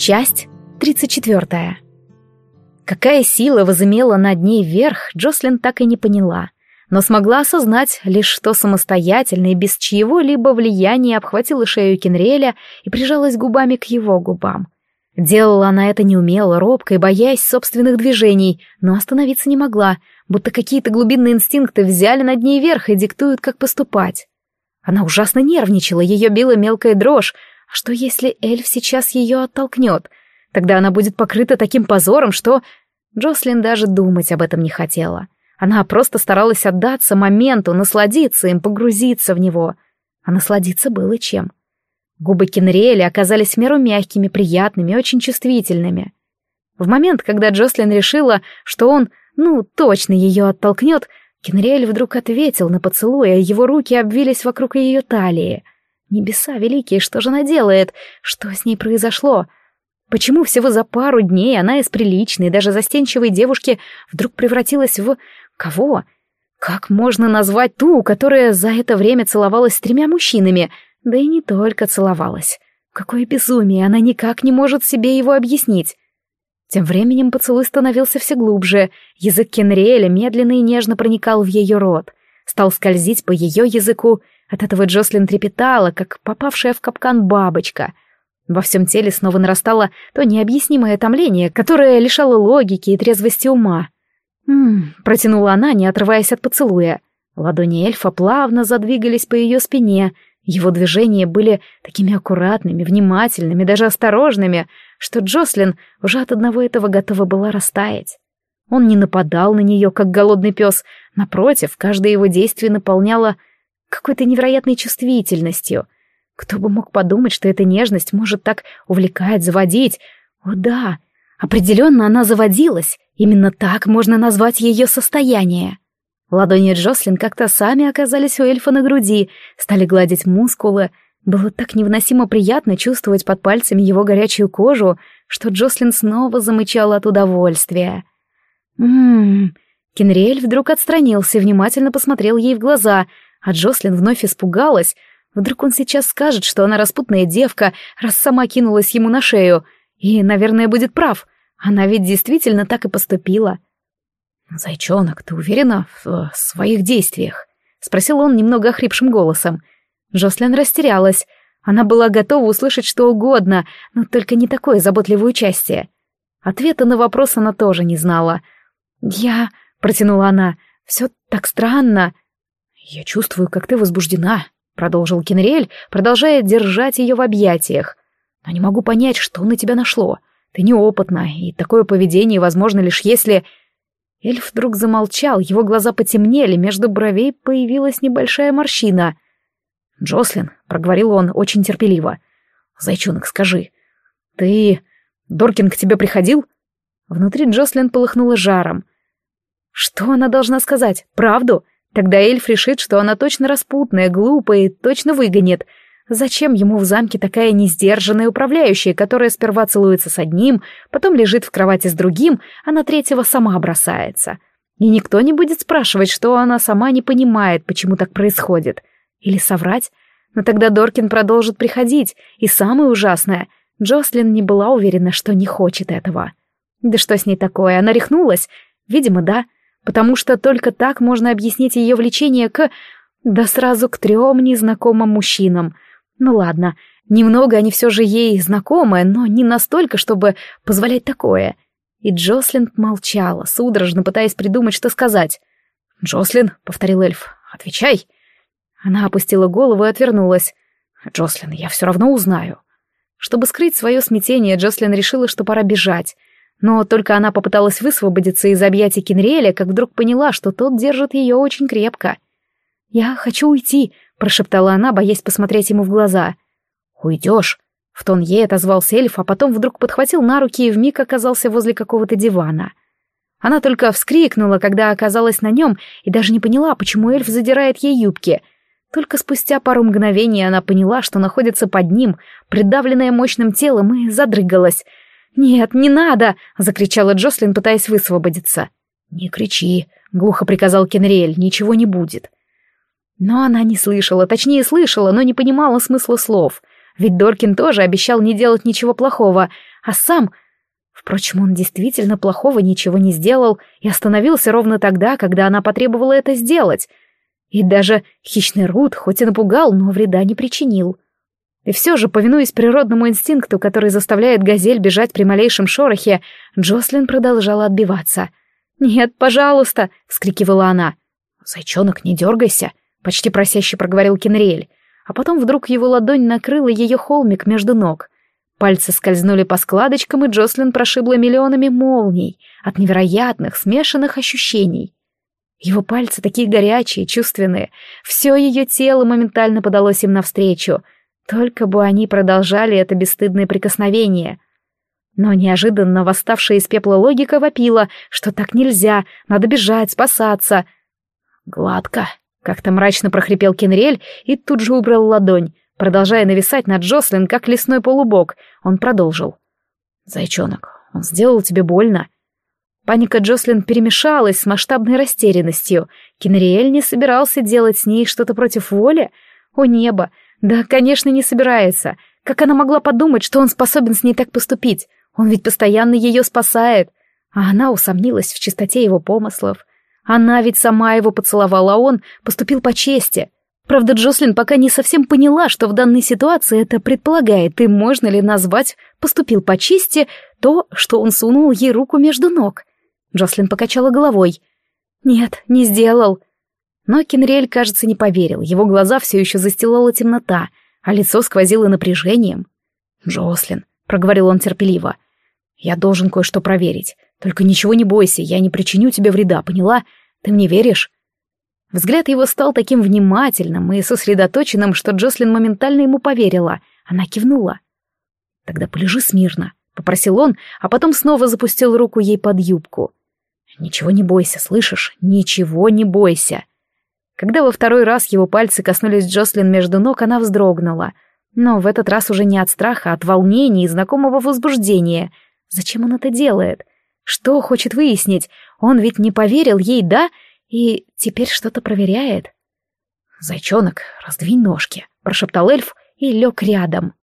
Часть 34. Какая сила возымела над ней верх, Джослин так и не поняла, но смогла осознать лишь, что самостоятельно и без чьего-либо влияния обхватила шею Кенриэля и прижалась губами к его губам. Делала она это неумело, робко и боясь собственных движений, но остановиться не могла, будто какие-то глубинные инстинкты взяли над ней верх и диктуют, как поступать. Она ужасно нервничала, ее била мелкая дрожь. Что если эльф сейчас ее оттолкнет? Тогда она будет покрыта таким позором, что... Джослин даже думать об этом не хотела. Она просто старалась отдаться моменту, насладиться им, погрузиться в него. А насладиться было чем. Губы Кенриэля оказались в меру мягкими, приятными, очень чувствительными. В момент, когда Джослин решила, что он, ну, точно ее оттолкнет, Кенриэль вдруг ответил на поцелуй, а его руки обвились вокруг ее талии. Небеса великие, что же она делает? Что с ней произошло? Почему всего за пару дней она из приличной, даже застенчивой девушки вдруг превратилась в... кого? Как можно назвать ту, которая за это время целовалась с тремя мужчинами? Да и не только целовалась. Какое безумие, она никак не может себе его объяснить. Тем временем поцелуй становился все глубже, язык Кенриэля медленно и нежно проникал в ее рот, стал скользить по ее языку, от этого Джослин трепетала, как попавшая в капкан бабочка. Во всем теле снова нарастало то необъяснимое томление, которое лишало логики и трезвости ума. «М-м», протянула она, не отрываясь от поцелуя. Ладони эльфа плавно задвигались по ее спине, его движения были такими аккуратными, внимательными, даже осторожными, что Джослин уже от одного этого готова была растаять. Он не нападал на нее, как голодный пес, напротив, каждое его действие наполняло какой-то невероятной чувствительностью. Кто бы мог подумать, что эта нежность может так увлекать, заводить? О да, определенно она заводилась, именно так можно назвать ее состояние. Ладони Джослин как-то сами оказались у эльфа на груди, стали гладить мускулы, было так невыносимо приятно чувствовать под пальцами его горячую кожу, что Джослин снова замычала от удовольствия. «Ммм...» Кенриэль вдруг отстранился и внимательно посмотрел ей в глаза, а Джослин вновь испугалась. Вдруг он сейчас скажет, что она распутная девка, раз сама кинулась ему на шею. И, наверное, будет прав. Она ведь действительно так и поступила. «Зайчонок, ты уверена в э, своих действиях?» — спросил он немного охрипшим голосом. Жослин растерялась. Она была готова услышать что угодно, но только не такое заботливое участие. Ответа на вопрос она тоже не знала. «Я...» — протянула она. «Все так странно». «Я чувствую, как ты возбуждена», — продолжил Кенриэль, продолжая держать ее в объятиях. «Но не могу понять, что на тебя нашло. Ты неопытна, и такое поведение возможно лишь если...» Эльф вдруг замолчал, его глаза потемнели, между бровей появилась небольшая морщина — «Джослин», — проговорил он очень терпеливо, — «зайчонок, скажи, ты... Доркин к тебе приходил?» Внутри Джослин полыхнула жаром. «Что она должна сказать? Правду? Тогда эльф решит, что она точно распутная, глупая и точно выгонит. Зачем ему в замке такая несдержанная управляющая, которая сперва целуется с одним, потом лежит в кровати с другим, а на третьего сама бросается?» И никто не будет спрашивать, что она сама не понимает, почему так происходит. Или соврать? Но тогда Доркин продолжит приходить, и самое ужасное, Джослин не была уверена, что не хочет этого. Да что с ней такое, она рехнулась? Видимо, да, потому что только так можно объяснить ее влечение к... да сразу к трем незнакомым мужчинам. Ну ладно, немного они все же ей знакомы, но не настолько, чтобы позволять такое. И Джослин молчала, судорожно пытаясь придумать, что сказать. «Джослин», — повторил эльф, — «отвечай». Она опустила голову и отвернулась. «Джослин, я все равно узнаю». Чтобы скрыть свое смятение, Джослин решила, что пора бежать. Но только она попыталась высвободиться из объятий Кенриэля, как вдруг поняла, что тот держит ее очень крепко. «Я хочу уйти», — прошептала она, боясь посмотреть ему в глаза. «Уйдешь», — в тон ей отозвался эльф, а потом вдруг подхватил на руки и вмиг оказался возле какого-то дивана. Она только вскрикнула, когда оказалась на нем, и даже не поняла, почему эльф задирает ей юбки — только спустя пару мгновений она поняла, что находится под ним, придавленная мощным телом, и задрыгалась. «Нет, не надо!» — закричала Джослин, пытаясь высвободиться. «Не кричи», — глухо приказал Кенриэль, — «ничего не будет». Но она не слышала, точнее слышала, но не понимала смысла слов. ведь Доркин тоже обещал не делать ничего плохого, а сам... Впрочем, он действительно плохого ничего не сделал и остановился ровно тогда, когда она потребовала это сделать. И даже хищный Рут хоть и напугал, но вреда не причинил. И все же, повинуясь природному инстинкту, который заставляет газель бежать при малейшем шорохе, Джослин продолжала отбиваться. «Нет, пожалуйста!» — вскрикивала она. «Зайчонок, не дергайся!» — почти просяще проговорил Кенриэль. А потом вдруг его ладонь накрыла ее холмик между ног. Пальцы скользнули по складочкам, и Джослин прошибла миллионами молний от невероятных, смешанных ощущений. Его пальцы такие горячие, чувственные. Все ее тело моментально подалось им навстречу — только бы они продолжали это бесстыдное прикосновение. Но неожиданно восставшая из пепла логика вопила, что так нельзя, надо бежать, спасаться. «Гладко», — как-то мрачно прохрипел Кенриэль и тут же убрал ладонь. Продолжая нависать над Джослин, как лесной полубок, он продолжил. «Зайчонок, он сделал тебе больно». Паника Джослин перемешалась с масштабной растерянностью. Кенриэль не собирался делать с ней что-то против воли. О небо, да, конечно, не собирается. Как она могла подумать, что он способен с ней так поступить? Он ведь постоянно ее спасает. А она усомнилась в чистоте его помыслов. Она ведь сама его поцеловала, а он поступил по чести. Правда, Джослин пока не совсем поняла, что в данной ситуации это предполагает, и можно ли назвать «поступил по чести» то, что он сунул ей руку между ног. Джослин покачала головой. «Нет, не сделал. Но Кенриэль, кажется, не поверил, его глаза все еще застилала темнота, а лицо сквозило напряжением. «Джослин», — проговорил он терпеливо, — «я должен кое-что проверить. Только ничего не бойся, я не причиню тебе вреда, поняла? Ты мне веришь?» Взгляд его стал таким внимательным и сосредоточенным, что Джослин моментально ему поверила. Она кивнула. «Тогда полежи смирно», — попросил он, а потом снова запустил руку ей под юбку. «Ничего не бойся, слышишь? Ничего не бойся!» Когда во второй раз его пальцы коснулись Джослин между ног, она вздрогнула. Но в этот раз уже не от страха, а от волнения и знакомого возбуждения. Зачем он это делает? Что хочет выяснить? Он ведь не поверил ей, да? И теперь что-то проверяет. «Зайчонок, раздвинь ножки», — прошептал эльф и лег рядом.